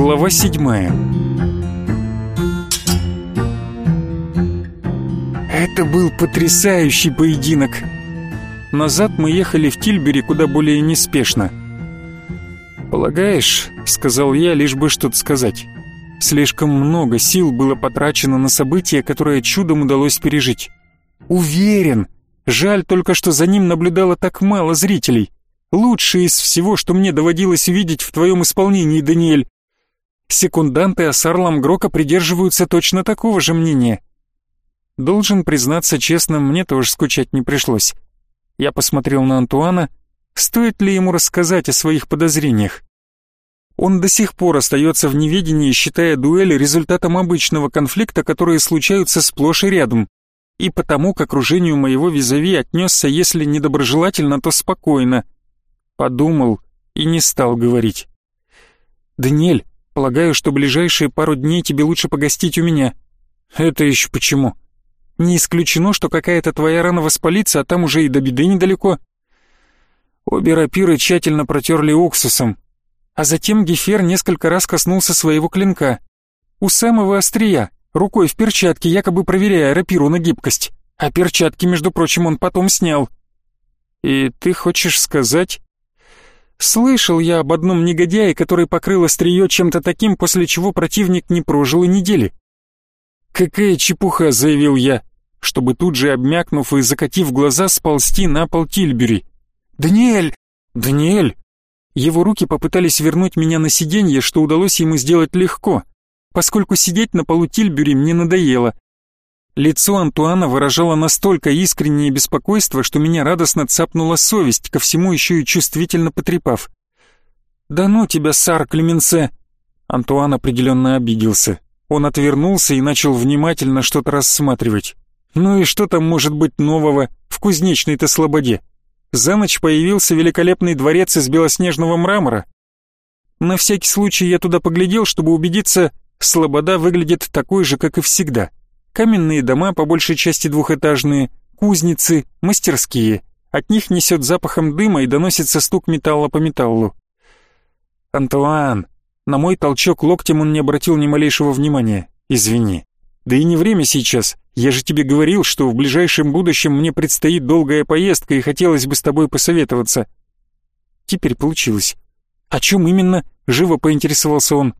Глава седьмая Это был потрясающий поединок. Назад мы ехали в Тильбери куда более неспешно. «Полагаешь», — сказал я, лишь бы что-то сказать. Слишком много сил было потрачено на событие, которое чудом удалось пережить. Уверен. Жаль только, что за ним наблюдало так мало зрителей. Лучшее из всего, что мне доводилось видеть в твоем исполнении, Даниэль. Секунданты Асарлам Грока придерживаются точно такого же мнения. Должен признаться честно, мне тоже скучать не пришлось. Я посмотрел на Антуана, стоит ли ему рассказать о своих подозрениях. Он до сих пор остается в неведении, считая дуэли результатом обычного конфликта, которые случаются сплошь и рядом. И потому к окружению моего визави отнесся, если недоброжелательно, то спокойно — Подумал и не стал говорить. «Даниэль, полагаю, что ближайшие пару дней тебе лучше погостить у меня». «Это еще почему?» «Не исключено, что какая-то твоя рана воспалится, а там уже и до беды недалеко». Обе рапиры тщательно протерли уксусом, а затем Гефер несколько раз коснулся своего клинка. У самого острия, рукой в перчатке, якобы проверяя рапиру на гибкость. А перчатки, между прочим, он потом снял. «И ты хочешь сказать...» Слышал я об одном негодяе, который покрыл острие чем-то таким, после чего противник не прожил и недели. «Какая чепуха», — заявил я, чтобы тут же, обмякнув и закатив глаза, сползти на пол Тильбери. «Даниэль! Даниэль!» Его руки попытались вернуть меня на сиденье, что удалось ему сделать легко, поскольку сидеть на полу Тильбери мне надоело, Лицо Антуана выражало настолько искреннее беспокойство, что меня радостно цапнула совесть, ко всему еще и чувствительно потрепав. «Да ну тебя, сар Клеменсе!» Антуан определенно обиделся. Он отвернулся и начал внимательно что-то рассматривать. «Ну и что там может быть нового в кузнечной-то слободе? За ночь появился великолепный дворец из белоснежного мрамора. На всякий случай я туда поглядел, чтобы убедиться, слобода выглядит такой же, как и всегда». Каменные дома, по большей части двухэтажные, кузницы, мастерские. От них несет запахом дыма и доносится стук металла по металлу. «Антуан!» На мой толчок локтем он не обратил ни малейшего внимания. «Извини. Да и не время сейчас. Я же тебе говорил, что в ближайшем будущем мне предстоит долгая поездка и хотелось бы с тобой посоветоваться». Теперь получилось. «О чем именно?» — живо поинтересовался он.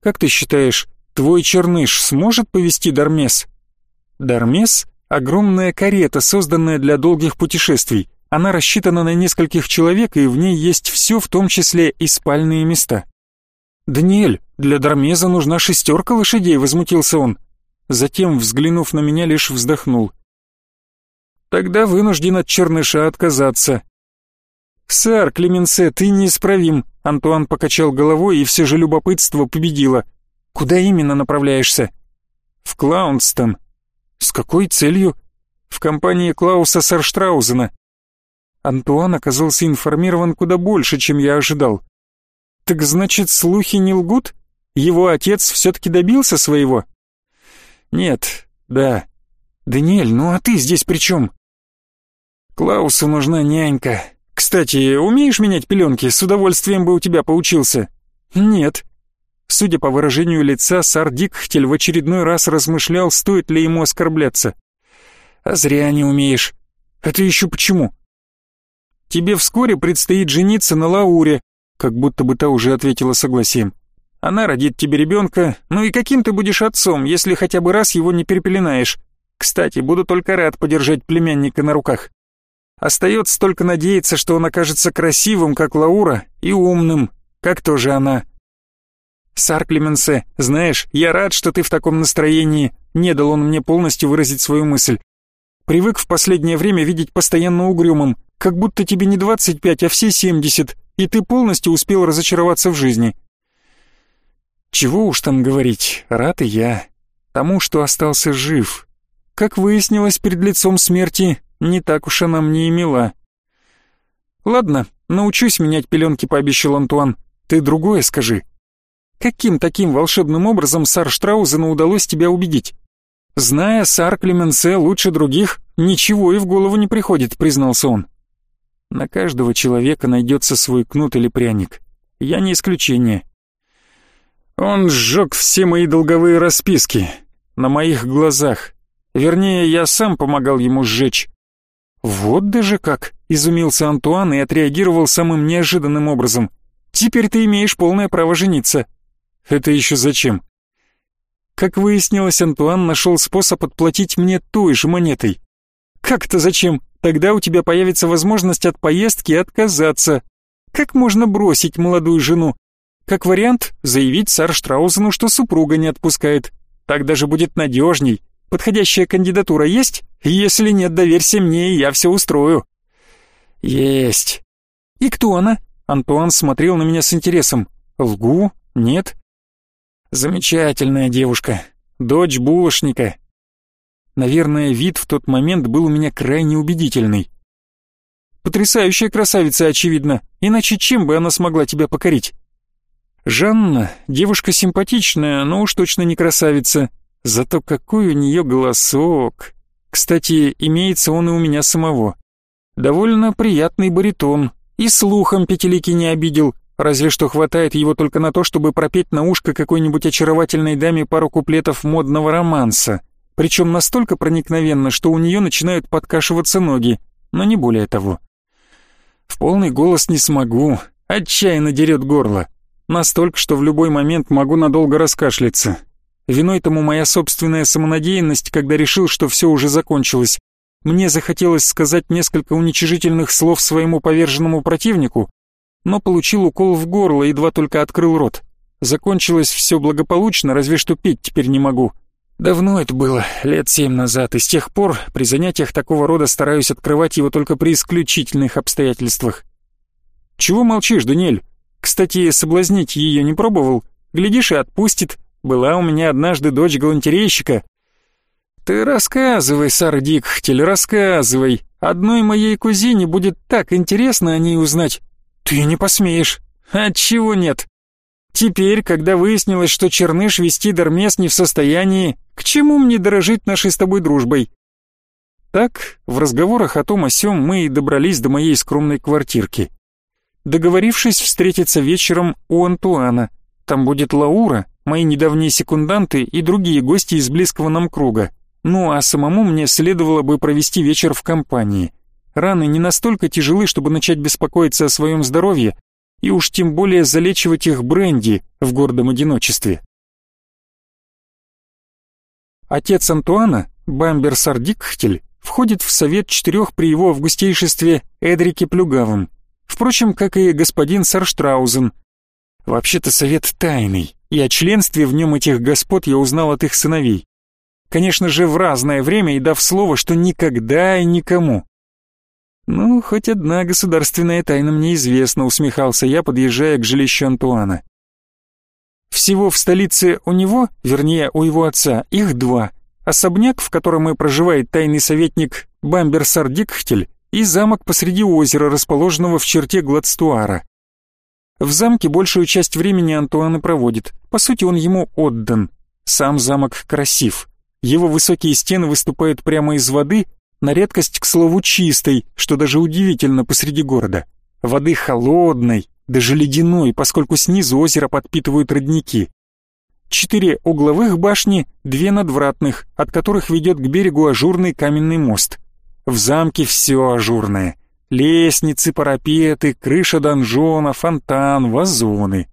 «Как ты считаешь, Твой черныш сможет повести Дармес? Дармес — огромная карета, созданная для долгих путешествий. Она рассчитана на нескольких человек, и в ней есть все, в том числе и спальные места. «Даниэль, для Дармеза нужна шестерка лошадей», — возмутился он. Затем, взглянув на меня, лишь вздохнул. «Тогда вынужден от черныша отказаться». «Сэр Клеменсе, ты неисправим», — Антуан покачал головой, и все же любопытство победило. Куда именно направляешься? В Клаунстон. С какой целью? В компании Клауса Сарштраузена. Антуан оказался информирован куда больше, чем я ожидал. Так значит, слухи не лгут? Его отец все-таки добился своего? Нет, да. Даниэль, ну а ты здесь при чем? Клаусу нужна нянька. Кстати, умеешь менять пеленки? С удовольствием бы у тебя поучился. Нет. Судя по выражению лица, сар Дикхтель в очередной раз размышлял, стоит ли ему оскорбляться. «А зря не умеешь. Это еще почему?» «Тебе вскоре предстоит жениться на Лауре», как будто бы та уже ответила согласием. «Она родит тебе ребенка, ну и каким ты будешь отцом, если хотя бы раз его не перепеленаешь? Кстати, буду только рад подержать племянника на руках. Остается только надеяться, что он окажется красивым, как Лаура, и умным, как тоже она». «Сар Клеменсе, знаешь, я рад, что ты в таком настроении», не дал он мне полностью выразить свою мысль. «Привык в последнее время видеть постоянно угрюмым, как будто тебе не 25, а все 70, и ты полностью успел разочароваться в жизни». Чего уж там говорить, рад и я. Тому, что остался жив. Как выяснилось перед лицом смерти, не так уж она мне и мила. «Ладно, научусь менять пеленки», — пообещал Антуан. «Ты другое скажи». Каким таким волшебным образом сар Штраузену удалось тебя убедить? Зная сар Клеменсе лучше других, ничего и в голову не приходит, признался он. На каждого человека найдется свой кнут или пряник. Я не исключение. Он сжег все мои долговые расписки. На моих глазах. Вернее, я сам помогал ему сжечь. Вот даже как, изумился Антуан и отреагировал самым неожиданным образом. Теперь ты имеешь полное право жениться. Это еще зачем? Как выяснилось, Антуан нашел способ отплатить мне той же монетой. Как-то зачем? Тогда у тебя появится возможность от поездки отказаться. Как можно бросить молодую жену? Как вариант, заявить сар Штраузену, что супруга не отпускает. Так даже будет надежней. Подходящая кандидатура есть? Если нет, доверься мне, и я все устрою. Есть. И кто она? Антуан смотрел на меня с интересом. Лгу? Нет? Замечательная девушка, дочь булочника. Наверное, вид в тот момент был у меня крайне убедительный. Потрясающая красавица, очевидно, иначе чем бы она смогла тебя покорить? Жанна, девушка симпатичная, но уж точно не красавица. Зато какой у нее голосок. Кстати, имеется он и у меня самого. Довольно приятный баритон, и слухом пятилики не обидел, Разве что хватает его только на то, чтобы пропеть на ушко какой-нибудь очаровательной даме пару куплетов модного романса. Причем настолько проникновенно, что у нее начинают подкашиваться ноги, но не более того. В полный голос не смогу, отчаянно дерет горло. Настолько, что в любой момент могу надолго раскашляться. Виной тому моя собственная самонадеянность, когда решил, что все уже закончилось. Мне захотелось сказать несколько уничижительных слов своему поверженному противнику, но получил укол в горло, едва только открыл рот. Закончилось все благополучно, разве что петь теперь не могу. Давно это было, лет семь назад, и с тех пор при занятиях такого рода стараюсь открывать его только при исключительных обстоятельствах. Чего молчишь, Даниэль? Кстати, соблазнить ее не пробовал? Глядишь, и отпустит. Была у меня однажды дочь галантерейщика. Ты рассказывай, сар Дикхтель, рассказывай. Одной моей кузине будет так интересно о ней узнать. «Ты не посмеешь». «Отчего нет?» «Теперь, когда выяснилось, что Черныш вести Дармес не в состоянии, к чему мне дорожить нашей с тобой дружбой?» Так, в разговорах о том о сём мы и добрались до моей скромной квартирки. Договорившись встретиться вечером у Антуана, там будет Лаура, мои недавние секунданты и другие гости из близкого нам круга. Ну а самому мне следовало бы провести вечер в компании. Раны не настолько тяжелы, чтобы начать беспокоиться о своем здоровье, и уж тем более залечивать их бренди в гордом одиночестве. Отец Антуана, Бамбер Сардикхтель, входит в совет четырех при его августейшестве Эдрике Плюгавым, впрочем, как и господин Сарштраузен. Вообще-то совет тайный, и о членстве в нем этих господ я узнал от их сыновей. Конечно же, в разное время и дав слово, что никогда и никому. «Ну, хоть одна государственная тайна мне известна», — усмехался я, подъезжая к жилищу Антуана. Всего в столице у него, вернее, у его отца, их два. Особняк, в котором и проживает тайный советник Бамбер Сардикхтель, и замок посреди озера, расположенного в черте Гладстуара. В замке большую часть времени Антуан и проводит. По сути, он ему отдан. Сам замок красив. Его высокие стены выступают прямо из воды, на редкость, к слову, чистой, что даже удивительно посреди города. Воды холодной, даже ледяной, поскольку снизу озеро подпитывают родники. Четыре угловых башни, две надвратных, от которых ведет к берегу ажурный каменный мост. В замке все ажурное. Лестницы, парапеты, крыша донжона, фонтан, вазоны.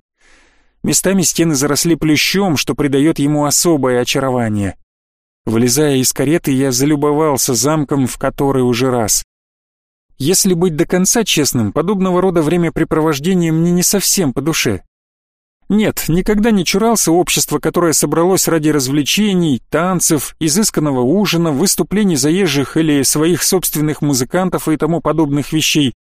Местами стены заросли плющом, что придает ему особое очарование. Вылезая из кареты, я залюбовался замком в который уже раз. Если быть до конца честным, подобного рода времяпрепровождение мне не совсем по душе. Нет, никогда не чурался общества, которое собралось ради развлечений, танцев, изысканного ужина, выступлений заезжих или своих собственных музыкантов и тому подобных вещей.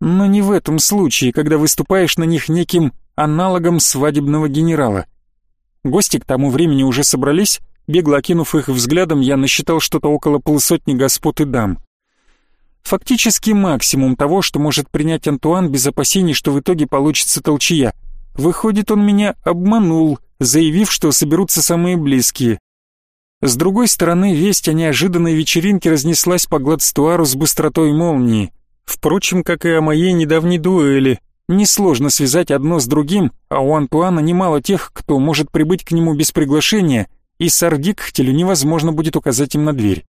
Но не в этом случае, когда выступаешь на них неким аналогом свадебного генерала. Гости к тому времени уже собрались, Бегло окинув их взглядом, я насчитал что-то около полусотни господ и дам. Фактически максимум того, что может принять Антуан без опасений, что в итоге получится толчья. Выходит, он меня обманул, заявив, что соберутся самые близкие. С другой стороны, весть о неожиданной вечеринке разнеслась по Гладстуару с быстротой молнии. Впрочем, как и о моей недавней дуэли. Несложно связать одно с другим, а у Антуана немало тех, кто может прибыть к нему без приглашения, и Сардикхтелю невозможно будет указать им на дверь.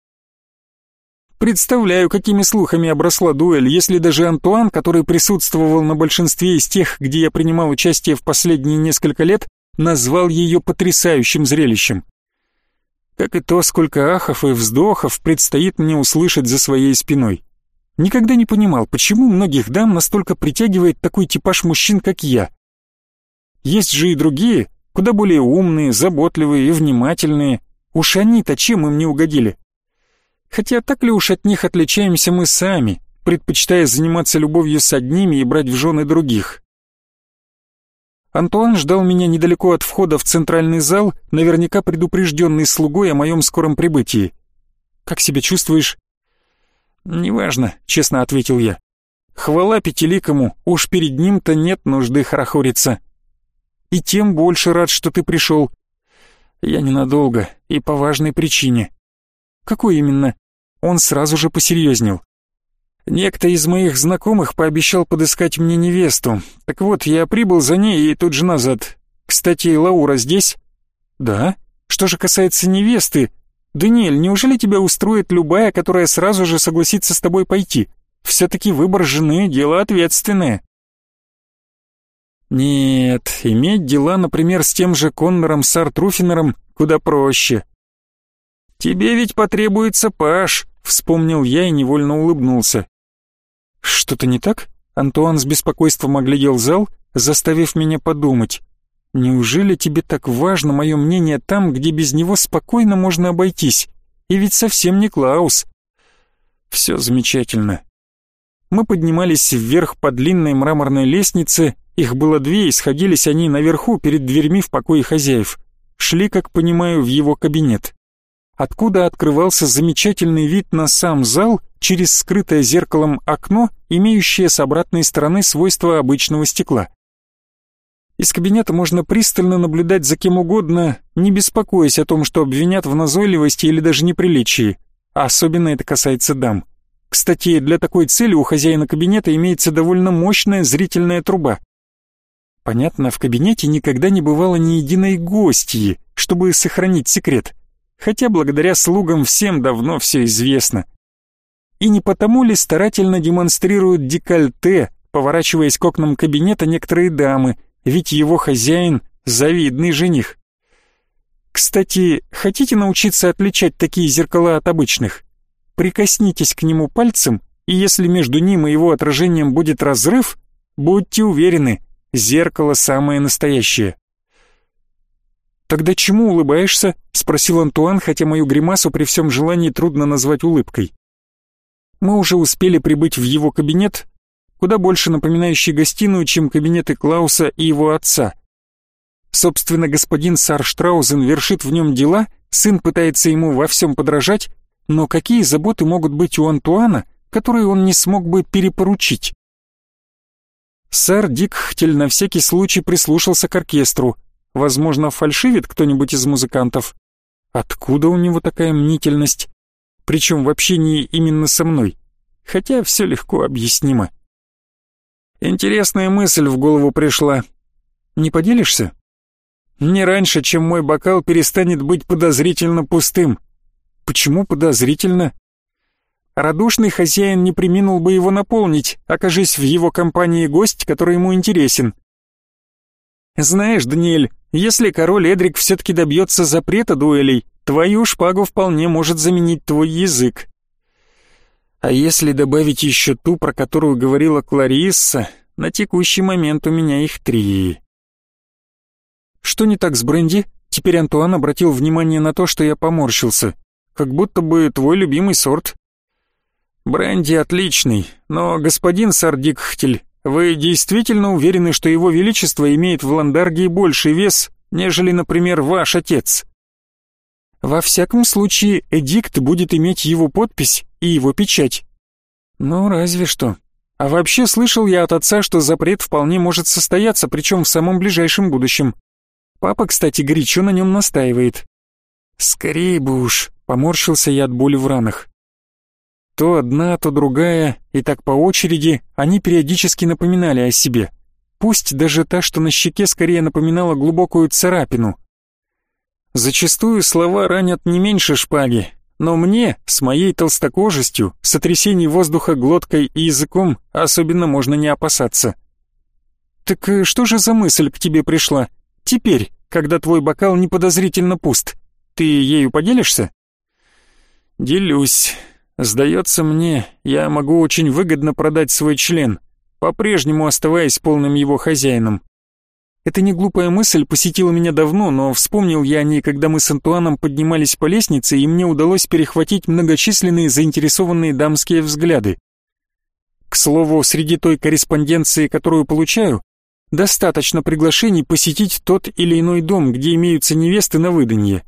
Представляю, какими слухами обросла дуэль, если даже Антуан, который присутствовал на большинстве из тех, где я принимал участие в последние несколько лет, назвал ее потрясающим зрелищем. Как и то, сколько ахов и вздохов предстоит мне услышать за своей спиной. Никогда не понимал, почему многих дам настолько притягивает такой типаж мужчин, как я. Есть же и другие, куда более умные, заботливые и внимательные. Уж они-то чем им не угодили? Хотя так ли уж от них отличаемся мы сами, предпочитая заниматься любовью с одними и брать в жены других? Антуан ждал меня недалеко от входа в центральный зал, наверняка предупрежденный слугой о моем скором прибытии. «Как себя чувствуешь?» «Неважно», — честно ответил я. «Хвала пятиликому, уж перед ним-то нет нужды хорохориться. И тем больше рад, что ты пришел. Я ненадолго и по важной причине». «Какой именно?» Он сразу же посерьезнел. Некто из моих знакомых пообещал подыскать мне невесту. Так вот, я прибыл за ней и тут же назад. Кстати, Лаура здесь? Да. Что же касается невесты, Даниэль, неужели тебя устроит любая, которая сразу же согласится с тобой пойти? Все-таки выбор жены — дело ответственное. Нет, иметь дела, например, с тем же Коннором Сартруфинером куда проще. «Тебе ведь потребуется паш», — вспомнил я и невольно улыбнулся. «Что-то не так?» Антуан с беспокойством оглядел зал, заставив меня подумать. «Неужели тебе так важно мое мнение там, где без него спокойно можно обойтись? И ведь совсем не Клаус». «Все замечательно». Мы поднимались вверх по длинной мраморной лестнице, их было две, и сходились они наверху перед дверьми в покое хозяев. Шли, как понимаю, в его кабинет откуда открывался замечательный вид на сам зал через скрытое зеркалом окно, имеющее с обратной стороны свойства обычного стекла. Из кабинета можно пристально наблюдать за кем угодно, не беспокоясь о том, что обвинят в назойливости или даже неприличии. Особенно это касается дам. Кстати, для такой цели у хозяина кабинета имеется довольно мощная зрительная труба. Понятно, в кабинете никогда не бывало ни единой гостьи, чтобы сохранить секрет хотя благодаря слугам всем давно все известно. И не потому ли старательно демонстрируют декольте, поворачиваясь к окнам кабинета некоторые дамы, ведь его хозяин — завидный жених. Кстати, хотите научиться отличать такие зеркала от обычных? Прикоснитесь к нему пальцем, и если между ним и его отражением будет разрыв, будьте уверены, зеркало самое настоящее. «Тогда чему улыбаешься?» — спросил Антуан, хотя мою гримасу при всем желании трудно назвать улыбкой. Мы уже успели прибыть в его кабинет, куда больше напоминающий гостиную, чем кабинеты Клауса и его отца. Собственно, господин Сарштраузен вершит в нем дела, сын пытается ему во всем подражать, но какие заботы могут быть у Антуана, которые он не смог бы перепоручить? Сэр Дикхтель на всякий случай прислушался к оркестру, Возможно, фальшивит кто-нибудь из музыкантов. Откуда у него такая мнительность? Причем в общении именно со мной. Хотя все легко объяснимо. Интересная мысль в голову пришла. Не поделишься? Не раньше, чем мой бокал перестанет быть подозрительно пустым. Почему подозрительно? Радушный хозяин не приминул бы его наполнить, окажись в его компании гость, который ему интересен. Знаешь, Даниэль, если король Эдрик все-таки добьется запрета дуэлей, твою шпагу вполне может заменить твой язык. А если добавить еще ту, про которую говорила Кларисса, на текущий момент у меня их три. Что не так с бренди? Теперь Антуан обратил внимание на то, что я поморщился. Как будто бы твой любимый сорт. Бренди отличный, но господин Сардикхтель вы действительно уверены, что его величество имеет в Ландаргии больший вес, нежели, например, ваш отец? Во всяком случае, эдикт будет иметь его подпись и его печать. Ну, разве что. А вообще слышал я от отца, что запрет вполне может состояться, причем в самом ближайшем будущем. Папа, кстати, горячо на нем настаивает. Скорее бы уж, поморщился я от боли в ранах. То одна, то другая, и так по очереди они периодически напоминали о себе. пусть даже та, что на щеке скорее напоминала глубокую царапину. Зачастую слова ранят не меньше шпаги, но мне, с моей толстокожестью, сотрясений воздуха глоткой и языком, особенно можно не опасаться. «Так э, что же за мысль к тебе пришла? Теперь, когда твой бокал неподозрительно пуст, ты ею поделишься?» «Делюсь. Сдается мне, я могу очень выгодно продать свой член, по-прежнему оставаясь полным его хозяином. Эта неглупая мысль посетила меня давно, но вспомнил я о ней, когда мы с Антуаном поднимались по лестнице, и мне удалось перехватить многочисленные заинтересованные дамские взгляды. К слову, среди той корреспонденции, которую получаю, достаточно приглашений посетить тот или иной дом, где имеются невесты на выданье.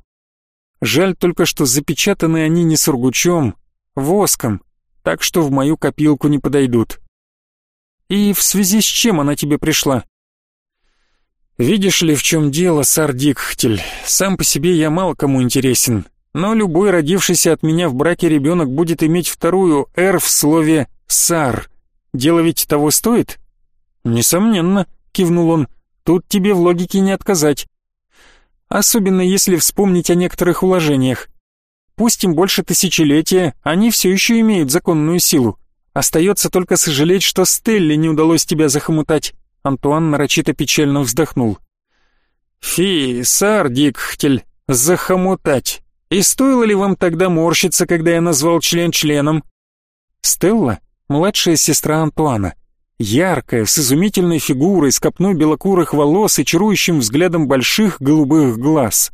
Жаль только, что запечатаны они не сургучом, воском, так что в мою копилку не подойдут. И в связи с чем она тебе пришла? Видишь ли, в чем дело, сар Дикхтель, сам по себе я мало кому интересен, но любой родившийся от меня в браке ребенок будет иметь вторую «р» в слове «сар». Дело ведь того стоит? Несомненно, кивнул он, тут тебе в логике не отказать. Особенно если вспомнить о некоторых уложениях. Пусть им больше тысячелетия, они все еще имеют законную силу. Остается только сожалеть, что Стелле не удалось тебя захомутать. Антуан нарочито печально вздохнул. «Фи, сар Дикхтель, захомутать! И стоило ли вам тогда морщиться, когда я назвал член членом?» Стелла — младшая сестра Антуана. Яркая, с изумительной фигурой, с копной белокурых волос и чарующим взглядом больших голубых глаз.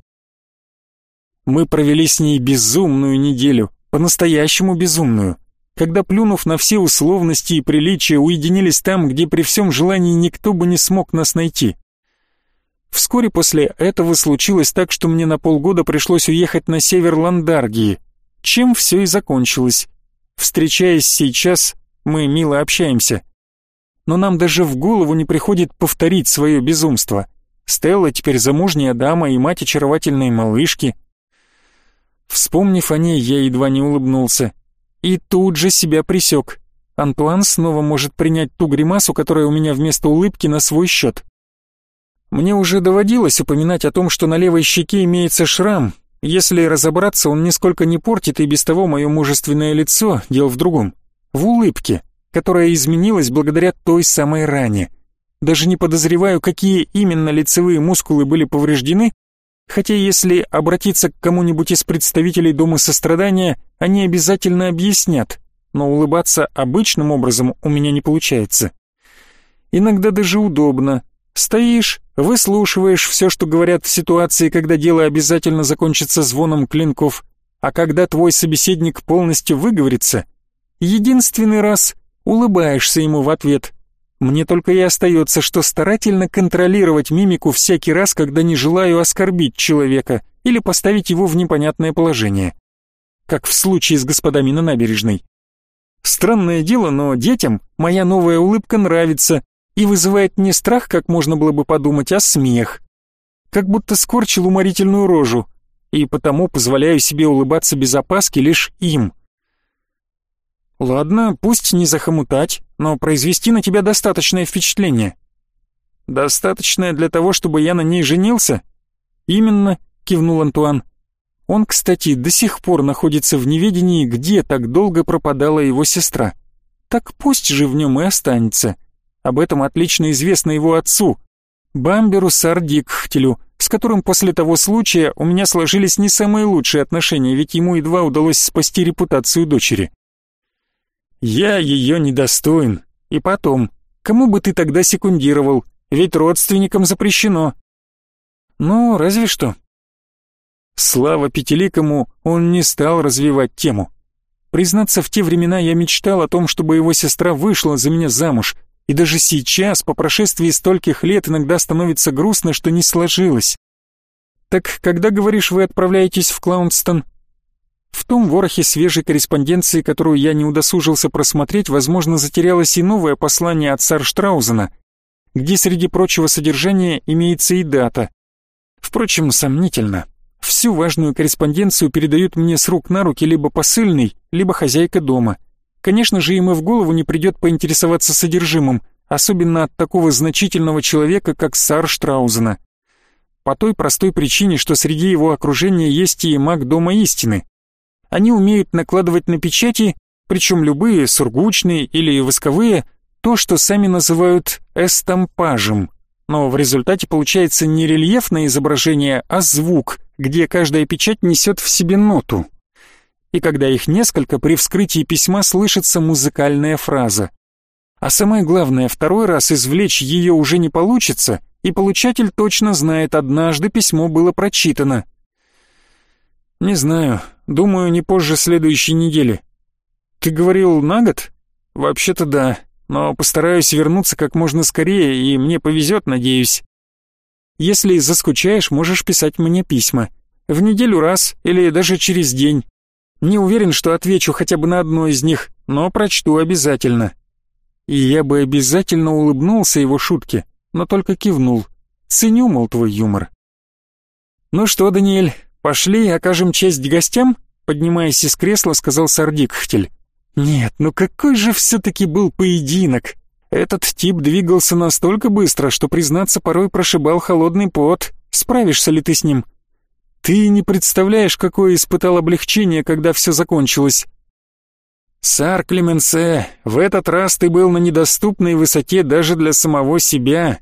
Мы провели с ней безумную неделю, по-настоящему безумную когда, плюнув на все условности и приличия, уединились там, где при всем желании никто бы не смог нас найти. Вскоре после этого случилось так, что мне на полгода пришлось уехать на север Ландаргии, чем все и закончилось. Встречаясь сейчас, мы мило общаемся. Но нам даже в голову не приходит повторить свое безумство. Стелла теперь замужняя дама и мать очаровательной малышки. Вспомнив о ней, я едва не улыбнулся. И тут же себя присек. Антуан снова может принять ту гримасу, которая у меня вместо улыбки на свой счет. Мне уже доводилось упоминать о том, что на левой щеке имеется шрам. Если разобраться, он нисколько не портит и без того мое мужественное лицо, дело в другом. В улыбке, которая изменилась благодаря той самой ране. Даже не подозреваю, какие именно лицевые мускулы были повреждены, Хотя если обратиться к кому-нибудь из представителей Дома сострадания, они обязательно объяснят, но улыбаться обычным образом у меня не получается. Иногда даже удобно. Стоишь, выслушиваешь все, что говорят в ситуации, когда дело обязательно закончится звоном клинков, а когда твой собеседник полностью выговорится, единственный раз улыбаешься ему в ответ – мне только и остается, что старательно контролировать мимику всякий раз, когда не желаю оскорбить человека или поставить его в непонятное положение. Как в случае с господами на набережной. Странное дело, но детям моя новая улыбка нравится и вызывает не страх, как можно было бы подумать, а смех. Как будто скорчил уморительную рожу, и потому позволяю себе улыбаться без опаски лишь им – Ладно, пусть не захомутать, но произвести на тебя достаточное впечатление. Достаточное для того, чтобы я на ней женился? Именно, кивнул Антуан. Он, кстати, до сих пор находится в неведении, где так долго пропадала его сестра. Так пусть же в нем и останется. Об этом отлично известно его отцу, Бамберу Сардикхтелю, с которым после того случая у меня сложились не самые лучшие отношения, ведь ему едва удалось спасти репутацию дочери. Я ее недостоин. И потом, кому бы ты тогда секундировал? Ведь родственникам запрещено. Ну, разве что. Слава Пятиликому, он не стал развивать тему. Признаться, в те времена я мечтал о том, чтобы его сестра вышла за меня замуж, и даже сейчас, по прошествии стольких лет, иногда становится грустно, что не сложилось. Так когда, говоришь, вы отправляетесь в Клаунстон? В том ворохе свежей корреспонденции, которую я не удосужился просмотреть, возможно, затерялось и новое послание от Сарштраузена, где среди прочего содержания имеется и дата. Впрочем, сомнительно. Всю важную корреспонденцию передают мне с рук на руки либо посыльный, либо хозяйка дома. Конечно же, им и в голову не придет поинтересоваться содержимым, особенно от такого значительного человека, как Сар Штраузена. По той простой причине, что среди его окружения есть и маг Дома Истины. Они умеют накладывать на печати, причем любые, сургучные или восковые, то, что сами называют эстампажем. Но в результате получается не рельефное изображение, а звук, где каждая печать несет в себе ноту. И когда их несколько, при вскрытии письма слышится музыкальная фраза. А самое главное, второй раз извлечь ее уже не получится, и получатель точно знает, однажды письмо было прочитано. Не знаю, думаю, не позже следующей недели. Ты говорил на год? Вообще-то да, но постараюсь вернуться как можно скорее, и мне повезет, надеюсь. Если заскучаешь, можешь писать мне письма. В неделю раз или даже через день. Не уверен, что отвечу хотя бы на одно из них, но прочту обязательно. И я бы обязательно улыбнулся его шутке, но только кивнул. Ценю, мол, твой юмор. Ну что, Даниэль, пошли окажем честь гостям? Поднимаясь из кресла, сказал Сардикхтель. Нет, ну какой же все-таки был поединок! Этот тип двигался настолько быстро, что, признаться, порой прошибал холодный пот. Справишься ли ты с ним? Ты не представляешь, какое испытал облегчение, когда все закончилось. Сар Клеменсе, в этот раз ты был на недоступной высоте даже для самого себя.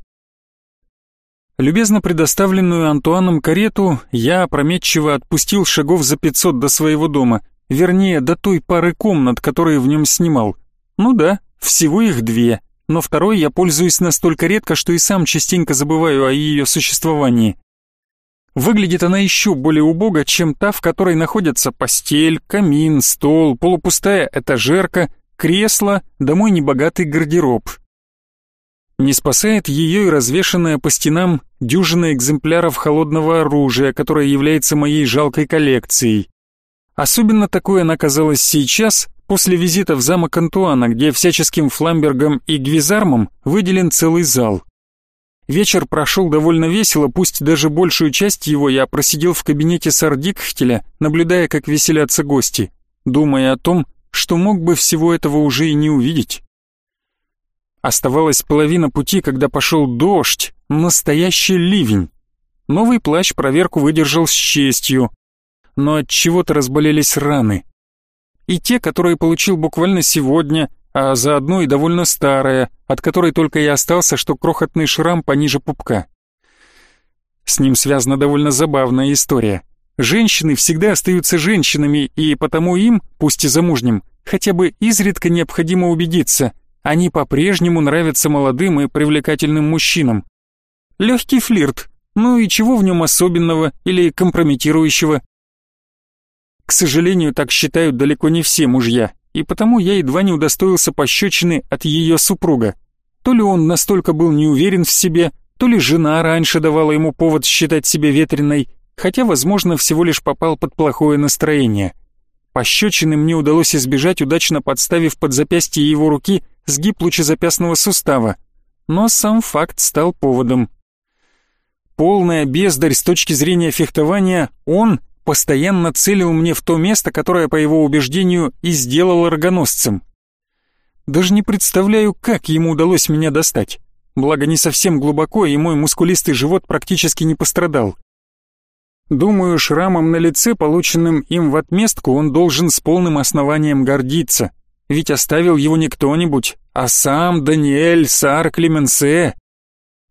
Любезно предоставленную Антуаном карету я опрометчиво отпустил шагов за пятьсот до своего дома, вернее, до той пары комнат, которые в нем снимал. Ну да, всего их две но второй я пользуюсь настолько редко, что и сам частенько забываю о ее существовании. Выглядит она еще более убого, чем та, в которой находятся постель, камин, стол, полупустая этажерка, кресло, домой небогатый гардероб. Не спасает ее и развешанная по стенам дюжина экземпляров холодного оружия, которое является моей жалкой коллекцией. Особенно такое она казалась сейчас, после визита в замок Антуана, где всяческим фламбергом и гвизармом выделен целый зал. Вечер прошел довольно весело, пусть даже большую часть его я просидел в кабинете Сардикхтеля, наблюдая, как веселятся гости, думая о том, что мог бы всего этого уже и не увидеть. Оставалась половина пути, когда пошел дождь, настоящий ливень. Новый плащ проверку выдержал с честью, но от чего-то разболелись раны и те, которые получил буквально сегодня, а заодно и довольно старая, от которой только и остался, что крохотный шрам пониже пупка. С ним связана довольно забавная история. Женщины всегда остаются женщинами, и потому им, пусть и замужним, хотя бы изредка необходимо убедиться, они по-прежнему нравятся молодым и привлекательным мужчинам. Легкий флирт, ну и чего в нем особенного или компрометирующего? К сожалению, так считают далеко не все мужья, и потому я едва не удостоился пощечины от ее супруга. То ли он настолько был неуверен в себе, то ли жена раньше давала ему повод считать себя ветреной, хотя, возможно, всего лишь попал под плохое настроение. Пощечины мне удалось избежать, удачно подставив под запястье его руки сгиб лучезапястного сустава, но сам факт стал поводом. Полная бездарь с точки зрения фехтования, он постоянно целил мне в то место, которое, по его убеждению, и сделал рогоносцем. Даже не представляю, как ему удалось меня достать. Благо, не совсем глубоко, и мой мускулистый живот практически не пострадал. Думаю, шрамом на лице, полученным им в отместку, он должен с полным основанием гордиться. Ведь оставил его не кто-нибудь, а сам Даниэль Сар Клеменсе.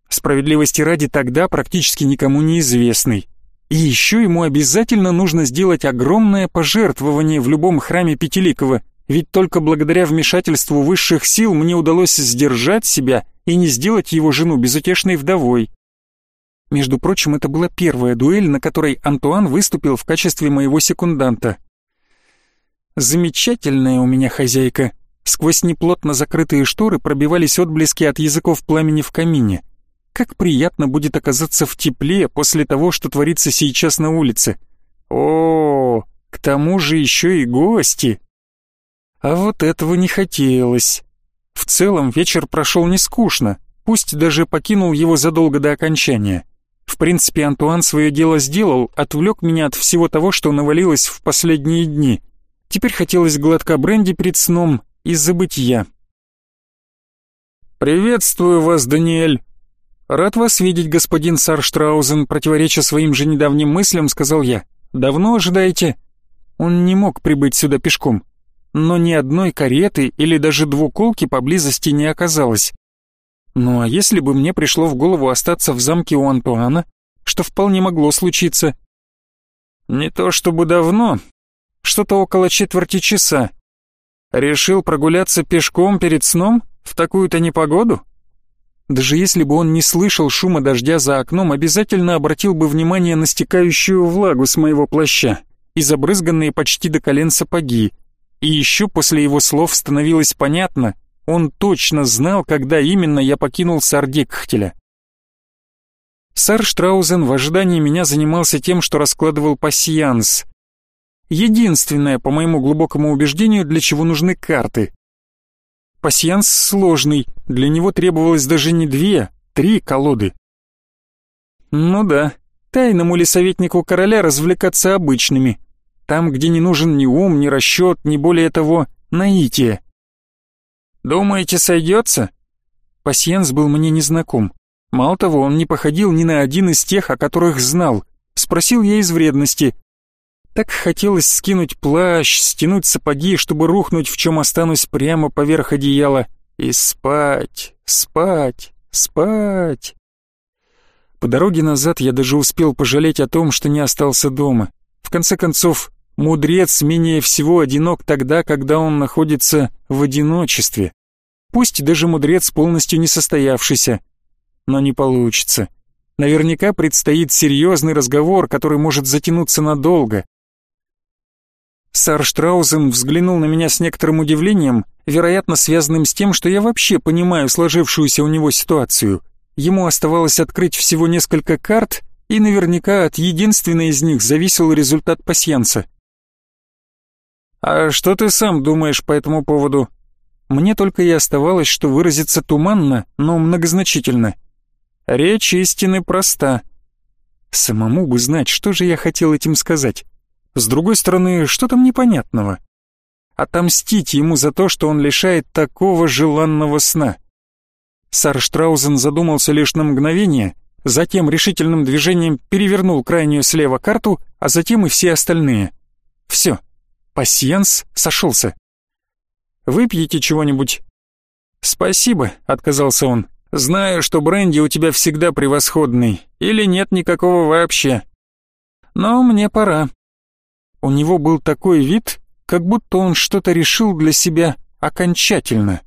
Справедливости ради тогда практически никому неизвестный. И еще ему обязательно нужно сделать огромное пожертвование в любом храме Пятиликова, ведь только благодаря вмешательству высших сил мне удалось сдержать себя и не сделать его жену безутешной вдовой. Между прочим, это была первая дуэль, на которой Антуан выступил в качестве моего секунданта. Замечательная у меня хозяйка. Сквозь неплотно закрытые шторы пробивались отблески от языков пламени в камине. Как приятно будет оказаться в тепле после того, что творится сейчас на улице. О, к тому же еще и гости. А вот этого не хотелось. В целом вечер прошел не скучно, пусть даже покинул его задолго до окончания. В принципе, Антуан свое дело сделал, отвлек меня от всего того, что навалилось в последние дни. Теперь хотелось глотка бренди перед сном и забытия. «Приветствую вас, Даниэль!» «Рад вас видеть, господин Сарштраузен», противореча своим же недавним мыслям, сказал я. «Давно ожидаете?» Он не мог прибыть сюда пешком, но ни одной кареты или даже двуколки поблизости не оказалось. Ну а если бы мне пришло в голову остаться в замке у Антуана, что вполне могло случиться? Не то чтобы давно, что-то около четверти часа. Решил прогуляться пешком перед сном в такую-то непогоду? Даже если бы он не слышал шума дождя за окном, обязательно обратил бы внимание на стекающую влагу с моего плаща и забрызганные почти до колен сапоги. И еще после его слов становилось понятно, он точно знал, когда именно я покинул Сардикхтеля. Сар Штраузен в ожидании меня занимался тем, что раскладывал пассианс. Единственное, по моему глубокому убеждению, для чего нужны карты. Пассианс сложный, для него требовалось даже не две, три колоды. Ну да, тайному ли советнику короля развлекаться обычными, там, где не нужен ни ум, ни расчет, ни более того, наитие. Думаете, сойдется? Пассианс был мне незнаком. Мало того, он не походил ни на один из тех, о которых знал. Спросил я из вредности. Так хотелось скинуть плащ, стянуть сапоги, чтобы рухнуть, в чем останусь прямо поверх одеяла, и спать, спать, спать. По дороге назад я даже успел пожалеть о том, что не остался дома. В конце концов, мудрец менее всего одинок тогда, когда он находится в одиночестве. Пусть даже мудрец полностью не состоявшийся, но не получится. Наверняка предстоит серьезный разговор, который может затянуться надолго. Сар Штраузен взглянул на меня с некоторым удивлением, вероятно, связанным с тем, что я вообще понимаю сложившуюся у него ситуацию. Ему оставалось открыть всего несколько карт, и наверняка от единственной из них зависел результат пасьянса. «А что ты сам думаешь по этому поводу?» Мне только и оставалось, что выразиться туманно, но многозначительно. Речь истины проста. Самому бы знать, что же я хотел этим сказать. С другой стороны, что там непонятного? Отомстить ему за то, что он лишает такого желанного сна. Сарштраузен задумался лишь на мгновение, затем решительным движением перевернул крайнюю слева карту, а затем и все остальные. Все, пассианс сошелся. «Выпьете чего-нибудь?» «Спасибо», — отказался он. Знаю, что бренди у тебя всегда превосходный, или нет никакого вообще. Но мне пора. У него был такой вид, как будто он что-то решил для себя окончательно.